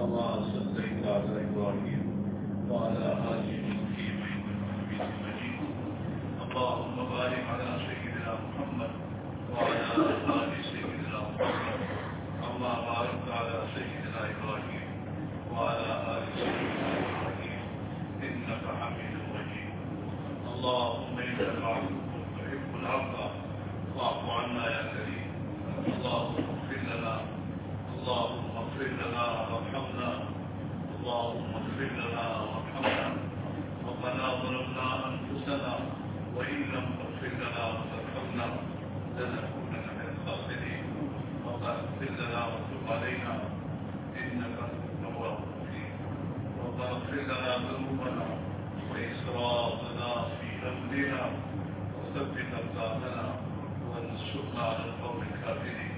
كما صليت على إبراهيم وعلى آل وثبت اقدامنا وانصرنا على القوم الكافرين.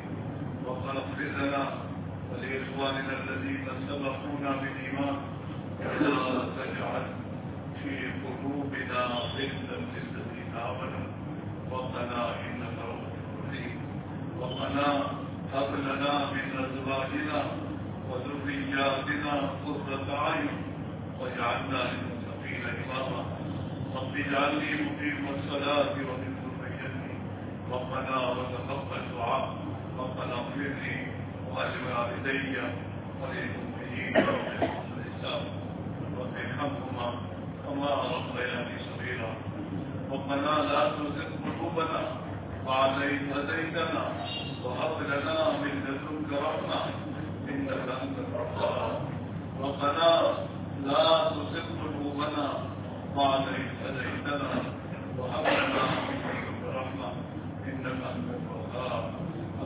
ربنا اغفر لنا ولإخواننا الذين سبقونا بالإيمان. ولا تجعل في قلوبنا غلا للذين آمنوا. ربنا إنك رؤوف رحيم. ربنا هب لنا من أزواجنا وذرياتنا قرة أعين واجعلنا للمتقين إماما. رب اجعلني مقيم الصلاة ومن ذريتي. ربنا وتقبل دعاء. ربنا اغفر لي ولوالدي وللمؤمنين والحساب رب ارحمهما كما ربياني صغيرا. ربنا لا تزغ قلوبنا بعد إذ هديتنا وهب لنا من لدنك رحمة إنك أنت الوهاب. ربنا لا تزغ قلوبنا إذ هديتنا وهب لنا رحمة إنك أنت الوهاب.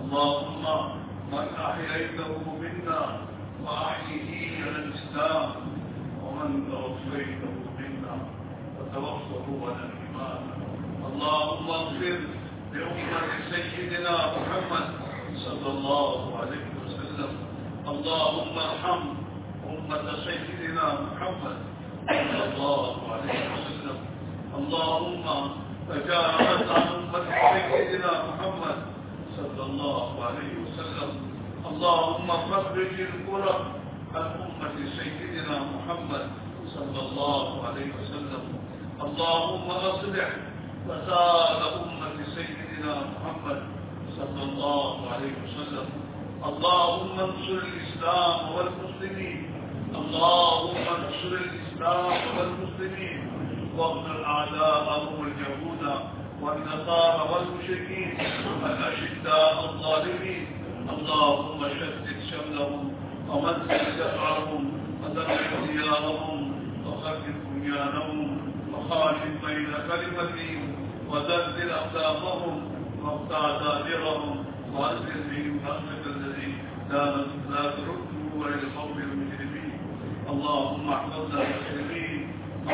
اللهم من أحييته منا فأحيه على الإسلام ومن توفيته منا فتوفه على الإيمان. اللهم اغفر لأمة سيدنا محمد صلى الله عليه وسلم. اللهم ارحم أمة سيدنا محمد صلى الله عليه وسلم اللهم تجاوز عن أمة سيدنا محمد صلى الله عليه وسلم. اللهم فرج الكرة عن أمة سيدنا محمد صلى الله عليه وسلم. اللهم أصلح فساد أمة سيدنا محمد صلى الله عليه وسلم. اللهم انصر الإسلام والمسلمين. اللهم انصر الإسلام واغفر أعداءهم اليهود والنصارى والمشركين الأشداء الظالمين. اللهم شدد شملهم ومزل جفعهم وثبت ديارهم وخفف بنيانهم وخالف بين كلمتهم وزلزل أقدامهم واقطع دابرهم وأنزل بهم رحمة الذي لا ترده إلى القوم المجرمين. اللهم احفظنا المسلمين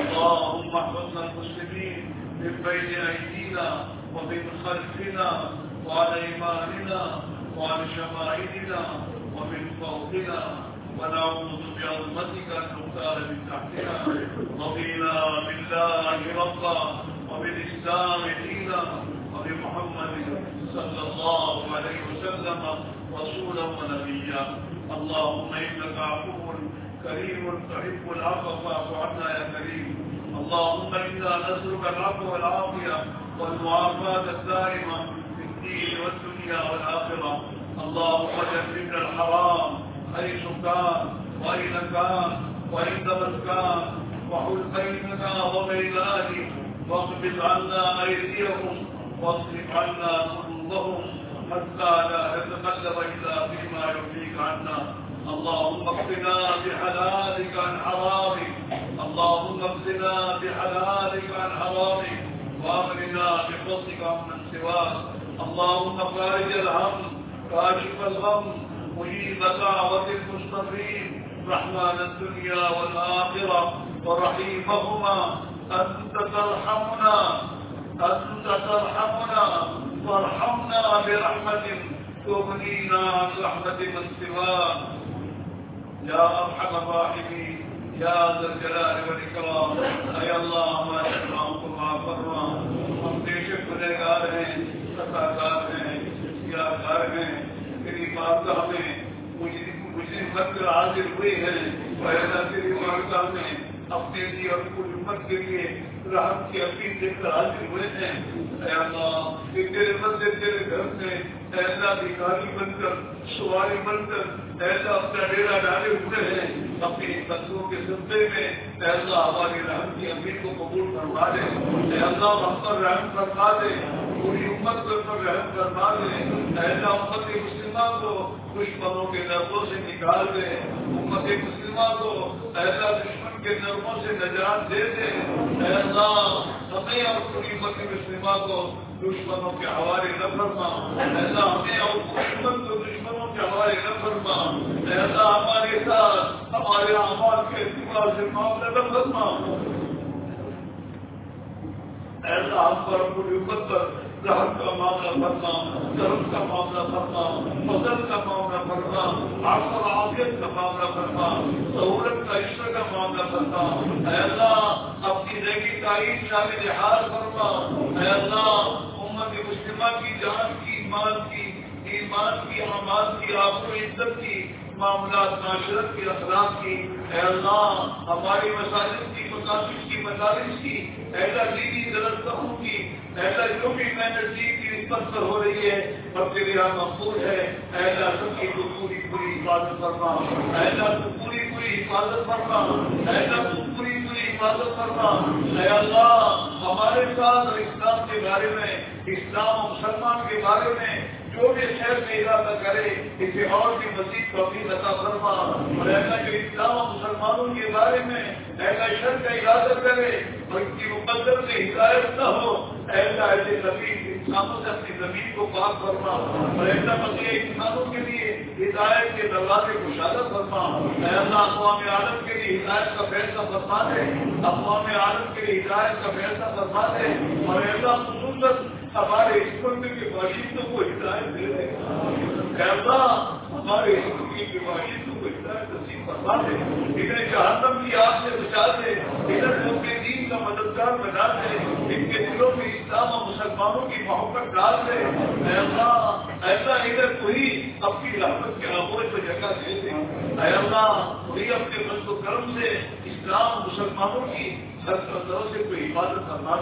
اللهم احفظنا المسلمين من بين أيدينا ومن خلفنا وعن إيماننا وعن شمائلنا ومن فوقنا. ونعوذ بعظمتك أن نختار من تحتنا. رضينا بالله ربا وبالإسلام دينا. وبمحمد صلى الله عليه وسلم رسولا ونبيا. اللهم إنك عفو كريم تحب العفو فاعف عنا يا كريم. اللهم إنا نسألك العفو والعافية والمعافاة الدائمة في الدين والدنيا والآخرة. اللهم جنبنا الحرام حيث كان وأين كان وعندما كان وحل بيننا وبين أهله واغفر عنا أيديهم واصرف عنا قلوبهم حتى لا نتقلب إلا فيما يرضيك عنا. اللهم اقضنا بحلالك عن حرامك. اللهم اقضنا بحلالك عن حرامك. وأغننا بفضلك عمن سواك. اللهم فارج الهم كاشف الغم. مجيب دعوة المستقيم. رحمن الدنيا والآخرة ورحيمهما. أنت ترحمنا. أنت ترحمنا. وارحمنا برحمة تغنينا عن رحمة من سواك. يا أرحم الراحمين، يا ذا الجلال والإكرام. أي الله، ما يسمعكم ما فرما ہم بے شک گنہگار ہیں خطاکار ہیں کیا کار ہیں تیری بات ہمیں مجھے مسلم بن حاضر ہوئے ہیں ایسا تیری مارکا میں اپنے لیے اور پوری امت کے لیے رحم کی اپیل دے کر حاضر ہوئے ہیں۔ اے اللہ تیرے بندے تیرے گھر میں ایسا بھکاری بن کر سواری بن کر ایسا اپنا ڈیرا ڈالے ہوئے ہیں۔ اپنی بندوں کے سلسلے میں ایسا ہماری رحم کی اپیل کو قبول کروا دے۔ اے اللہ، ہم پر رحم کروا دے۔ پوری امت کو پر رحم کروا دے۔ ایسا امت مسلمہ کو دشمنوں کے نرموں سے نکال دے۔ امت مسلمہ کو ایسا دشمن کے نرموں سے نجات دے دے۔ اے اللہ، ہمیں اور پوری امت مسلمہ کو دشمنوں کے حوالے نہ فرما۔ ایسا ہمیں اور دشمن کو دشمنوں کے حوالے نہ فرما۔ ایسا ہمارے ساتھ، ہمارے اعمال کے اعتبار سے معاملہ نہ فرما۔ ایسا ہم پر پوری امت پر رحم کا معاملہ فرما کرم کا معاملہ فرما فضل کا معاملہ فرما آپ اور عافیت کا معاملہ فرما سہولت کا عشق کا معاملہ فرما اے اللہ، اپنی زندگی کا عید شامل حال فرما۔ اے اللہ، امت مسلمہ کی جان کی ایمان کی ایمان کی امان کی آپ کو عزت کی، معاملات، معاشرت کی، اخلاق کی۔ اے اللہ، ہماری مساجد کی مقاصد کی مدارس کی ایسا دینی درستوں کی ایسا جو بھی محنت کی نسبت ہو رہی ہے سب کے لیے مقبول ہے۔ ایسا سب کی تو پوری پوری حفاظت کرنا ایسا تو پوری پوری حفاظت کرنا ایسا تو پوری پوری حفاظت کرنا اے اللہ، ہمارے ساتھ اور اسلام کے بارے میں، اسلام اور مسلمان کے بارے میں جو بھی شہر میں ارادہ کرے، اسے اور بھی مزید توفیق عطا فرما۔ اور ایسا جو اسلام اور مسلمانوں کے بارے میں ایسا شر کا ارادہ کرے اور ان کی مقدر سے ہدایت نہ ہو ایسا ایسے زمین، انسانوں سے اپنی زمین کو پاک فرما۔ اور ایسا مسئلہ انسانوں کے لیے ہدایت کے دروازے کو شادت فرما۔ ایسا اقوام عالم کے لیے ہدایت کا فیصلہ فرما دے۔ اقوام عالم کے لیے ہدایت کا فیصلہ فرما دے۔ اور ایسا خصوصاً ہمارے اس کے باشندوں کو ہدایت دے دے ایسا ہمارے اس ملک کے باشندوں کو ہدایت نصیب فرما دے۔ انہیں جہنم کی آگ سے بچا دے۔ انہیں اپنے دین کا مددگار بنا دے۔ ان کے دلوں میں اسلام اور مسلمانوں کی محبت ڈال دے۔ ایسا ایسا ادھر کوئی اپنی رحمت کے آغوش پہ جگہ دے دے۔ اے اللہ، کوئی اپنے ملک و کرم سے اسلام مسلمانوں کی ہر طرح سے کوئی حفاظت کرنا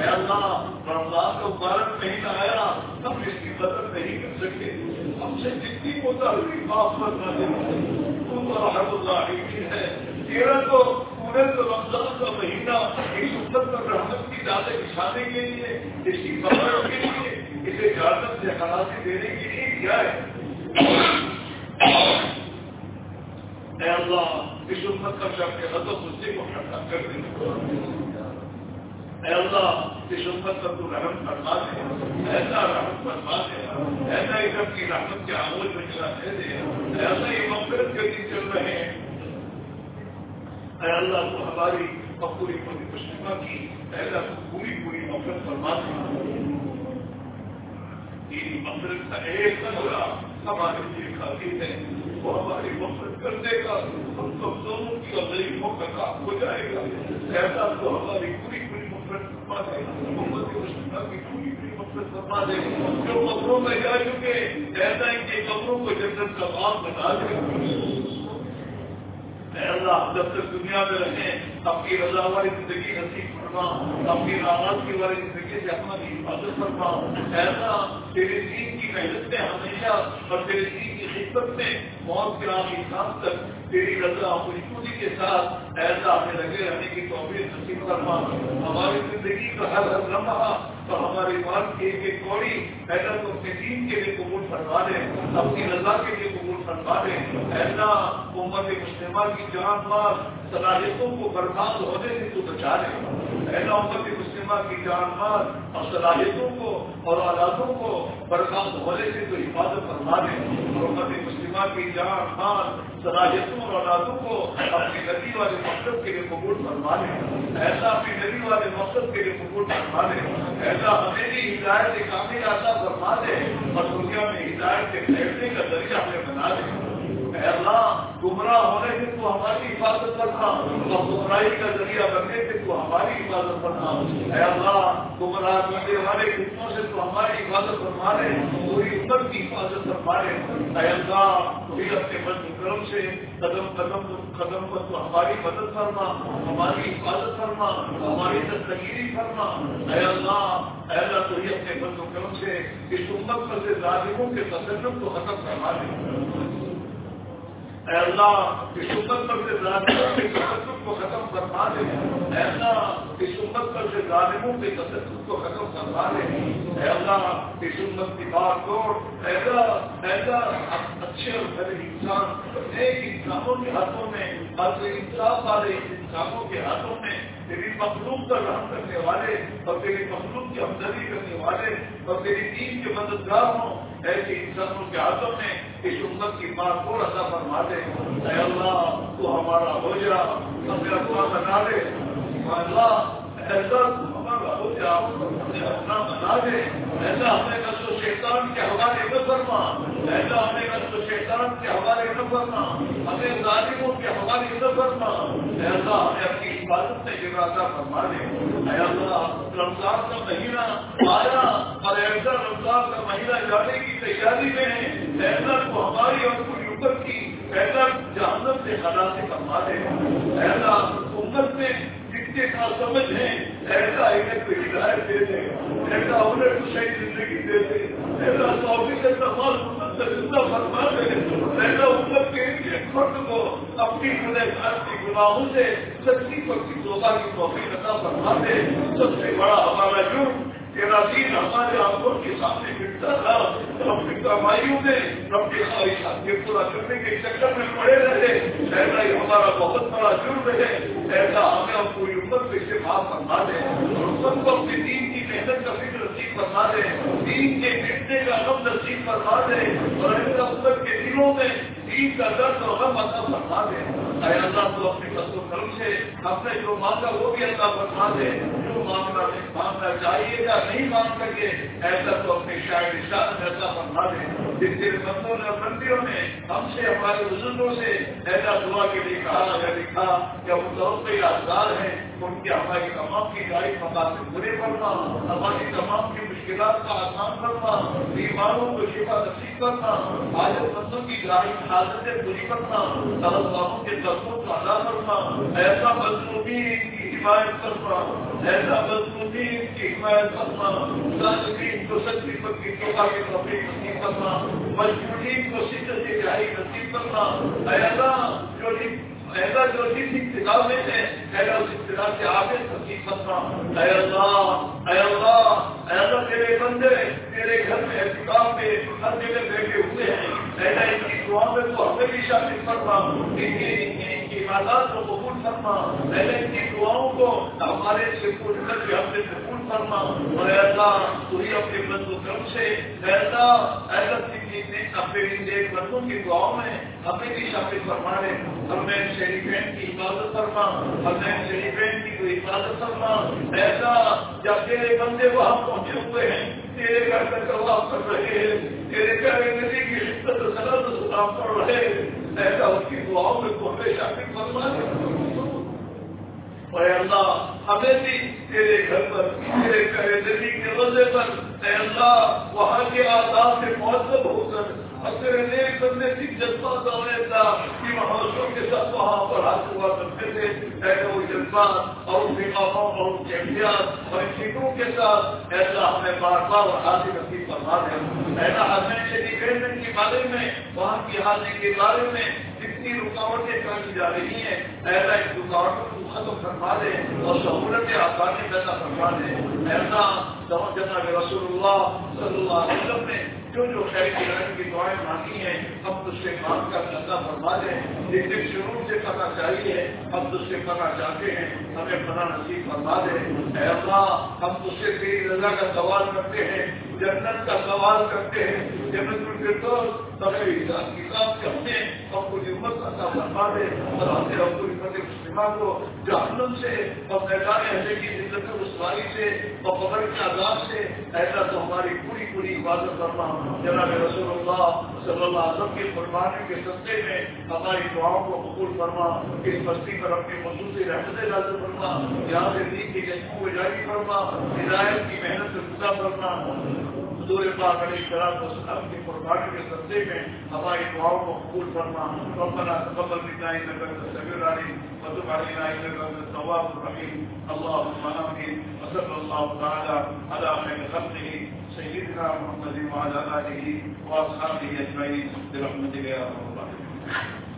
اے اللہ رمضان کا مبارک آیا ہم اس کی مدد نہیں کر سکتے ہم سے جتنی ہوتا ہوئی معاف کرنا ہے تو پورے تو رمضان کا مہینہ اس امت پر رحمت کی بچھانے کے لیے، اس کی قبر کے لیے، اسے جانت سے دینے کے لیے کیا ہے؟ اے اللہ، اس امت کا شب کے حضرت مجھے کو ٹھنڈا کر دے۔ اے اللہ، اس امت پر تو رحم فرما دے۔ ایسا رحم فرما دے۔ ایسا ادھر کی رحمت کے آموز میں چلا دے دے۔ ایسا یہ مغفرت کے دن چل رہے ہیں۔ اے اللہ، تو ہماری اور پوری پوری مسلمہ کی، اے اللہ، تو پوری پوری مغفرت فرما دے۔ تیری مغفرت کا ایک نظرہ ہمارے لیے کافی ہے۔ وہ ہماری مفرت کر دے گا ہم کمزوروں کی اور غریبوں کا کام ہو جائے گا۔ ایسا تو ہماری پوری پوری مفرت فرما دے۔ محمد مسلمہ کی پوری پوری مفرت فرما دے۔ جو قبروں میں جا چکے ایسا ان کے قبروں کو جنت کا باغ بنا دے۔ اللہ، جب تک دنیا میں رہیں، اپنی رضا والی زندگی نصیب فرما۔ اپنی آواز کی والی زندگی سے اپنا بھی حفاظت فرما۔ ایسا تیرے دین کی محنت میں ہمیشہ اور تیرے دین کی خدمت میں موت کے آخری سانس تک تیری رضا خوشبودی کے ساتھ ایسا ہمیں لگے رہنے کی توفیق نصیب فرما۔ ہماری زندگی کا ہر ہر لمحہ تو ہماری بات کی ایک ایک کوڑی ایسا تو اپنے دین کے لیے قبول فرما دے اپنی رضا کے لیے قبول فرما دے ایسا امت مسلمہ کی جان مال صلاحیتوں کو برباد ہونے سے تو بچا دے ایسا امت مسلمہ کی جان مال اور صلاحیتوں کو اور آلاتوں کو برباد ہونے سے تو حفاظت فرما دے اور امت مسلمہ کی جان مال صلاحیتوں اور اولادوں کو اپنی نبی والے مقصد کے لیے قبول فرما دے۔ ایسا اپنی نبی والے مقصد کے لیے قبول فرما دے۔ ایسا ہمیں بھی ہدایت کامل آتا فرما دے اور دنیا میں ہدایت کے پھیلنے کا ذریعہ ہمیں بنا دے۔ اے اللہ، گمراہ ہونے سے تو ہماری حفاظت کرنا اور گمراہی کا ذریعہ بننے سے تو ہماری حفاظت کرنا۔ اے اللہ، گمراہ کرنے والے قسموں سے تو ہماری حفاظت فرما رہے پوری امت کی حفاظت فرما رہے اے اللہ بھی اپنے مند کرم سے قدم قدم قدم پر تو ہماری مدد فرما، ہماری حفاظت فرما، ہماری تصویری فرما۔ اے اللہ اے اللہ، تو ہی اپنے بند کرم سے اس امت پر سے ظالموں کے تصرف کو ختم کروا دے۔ اے اللہ، اس امت پر سے ظالموں کو ختم کروا دے۔ اے اللہ، اس امت پر سے ظالموں کے تصرف کو ختم کروا دے۔ اے اللہ، اس امت کی بات توڑ ایسا ایسا اچھے اور بڑے انسان ایک انسانوں کے ہاتھوں میں اور انصاف والے انسانوں کے ہاتھوں میں، تیری مخلوق کا رحم کرنے والے اور تیری مخلوق کی ہمدردی کرنے والے اور تیری دین کے مددگار ہوں، ایسے انسانوں کے ہاتھوں میں اس امت کی بات کو رضا فرما دے۔ اے اللہ، تو ہمارا ہو جا ہمیں اپنا بنا دے۔ اللہ ایسا ہمارا ہو جا ہمیں اپنا بنا دے۔ ایسا ہمیں نسل و شیطان کے حوالے نہ فرما۔ ایسا ہمیں نسل و شیطان کے حوالے نہ فرما۔ ہمیں ظالموں کے حوالے نہ فرما۔ ایسا ہمیں اپنی حفاظت میں ارادہ فرما دے۔ اے اللہ، رمضان کا مہینہ آیا اور ایسا رمضان کا مہینہ جانے کی تیاری میں ہے ایسا تو ہماری اور پوری امت کی ایسا جہنم سے خلاصی فرما دے ایسا امت میں جتنے کا سمجھ ہے ایسا انہیں کو ہدایت دے دے۔ ایسا انہیں کو صحیح زندگی دے دے۔ ایسا توفیق تمام امت سے زندہ فرما دے۔ ایسا امت کے ایک فرد کو اپنی خدے کی گناہوں سے سچی پکی توبہ کی توفیق عطا فرما دے۔ سب سے بڑا ہمارا جرم تیرا ہمارے آنکھوں کے سامنے گرتا تھا کے پورا کرنے کے چکر میں پڑے رہے۔ ایسا ہی ہمارا بہت بڑا جرم ہے۔ ایسا ہمیں اور پوری امت اسے اور امت کو اپنی دین کی محنت کا فکر نصیب فرما دے۔ دین کے مٹنے کا غم نصیب اور ایسا امت کے دلوں میں دین کا درد اور غم عطا فرما دے۔ اے اللہ تو اپنی فصل و کرم سے ہم نے جو مانگا وہ بھی عطا فرما دے۔ جو مانگنا مانگنا چاہیے یا نہیں مانگ سکے ایسا تو اپنے شاعر شاعر میں ایسا فرما دے۔ جس کے بندوں نے بندیوں نے ہم سے، ہمارے بزرگوں سے ایسا دعا کے لیے کہا یا لکھا کہ وہ دور پہ یادگار ہیں، ان کی ہماری تمام کی گاڑی مقاصد پورے کرنا ہماری تمام کی مشکلات کا آسان کرنا بیماروں کو شفا نصیب کرنا حاجت بندوں کی گاڑی حاضریں پوری کرنا طلب کے تصور کو ادا کرنا ایسا مضموبی حمایت کرنا ایسا کی حمایت کرنا کو سچی پکی کی توفیق نصیب کرنا مجبورین کو شدت نصیب کرنا ایسا جو جی، ایسا جو جی جس میں ہے ایسا اس سے آگے نصیب کرنا اے اللہ اے اللہ اے اللہ تیرے بندے، تیرے گھر میں احتکاب میں، ہر جگہ بیٹھے ہوئے ہیں۔ ایسا ان کی دعا میں تو ہمیں بھی شامل کرنا ان کی عبادات کو قبول کرنا ایسا ان کی دعاؤں کو ہمارے سے پوری کر کے ہم سے قبول کرنا اور ایسا تو ہی اپنے بند و کرم سے ایسا ایسا اپنے ایک بندوں کی دعاؤں میں ہمیں بھی شامل فرما لے رہے ہمیں شریفین کی حفاظت فرما ہم ہمیں شریفین کی کوئی حفاظت فرما ایسا جب تیرے بندے وہاں پہنچے ہوئے ہیں تیرے گھر کا جواب کر رہے ہیں تیرے پیارے ندی کی حفظت سلام سلام کر رہے ایسا اس کی دعاؤں میں کو ہمیں شامل فرما رہے اور اللہ، ہمیں بھی تیرے گھر پر، تیرے پیارے ندی کے وزے پر، اے اللہ، وہاں کے آزاد سے مہذب ہو کر اگر نیک بندے کی جذبات اور ایسا کہ محسوسوں کے ساتھ وہاں پر حاصل ہوا کرتے تھے ایسے وہ جذبات اور ان کے کاموں اور ان کے احتیاط، اور چیزوں کے ساتھ ایسا ہمیں بار بار اور حاصل نصیب فرما دے۔ ایسا ہمیں یعنی انڈیپینڈنٹ کے بارے میں، وہاں کی حاضری کے بارے میں جتنی رکاوٹیں کمی جا رہی ہیں ایسا ان رکاوٹوں کو ختم فرما دے اور سہولت آسانی پیدا فرما دے۔ ایسا جناب رسول اللہ صلی اللہ علیہ وسلم نے جو جو خیر کی رنگ کی دعائیں مانگی ہیں ہم تو سے مانگ کر پیدا فرما دیں لیکن شروع سے کرنا چاہیے ہم تو سے کرنا چاہتے ہیں، ہمیں بنا نصیب فرما دے۔ اے اللہ، ہم تو سے تیری رضا کا سوال کرتے ہیں، جنت کا سوال کرتے ہیں۔ جنت الفردوس تمہیں حساب کتاب کے ہمیں اور پوری امت عطا فرما دے اور ہمیں اور پوری امت مسلمہ کو جہنم سے اور میدان اہل کی عزت رسوائی سے اور قبر کے عذاب سے ایسا تو ہماری پوری پوری عبادت کرنا جناب رسول اللہ صلی اللہ علیہ وسلم کے فرمانے کے سستے میں ہماری دعاؤں کو قبول فرما اس بستی پر اپنی خصوصی رحمت نازل فرما یہاں سے دین کی جنگوں کو جاری فرما ہدایت کی محنت سے خدا فرما حضور پاک علیہ السلام وسلم کی قربانی کے سبزے میں ہماری دعاؤں کو قبول فرما۔ ربنا تقبل منا انك انت السميع العليم وتب علينا انك انت التواب الرحيم اللهم امين وصلى الله تعالى على خير خلقه سيدنا محمد وعلى اله واصحابه اجمعين برحمتك يا رب العالمين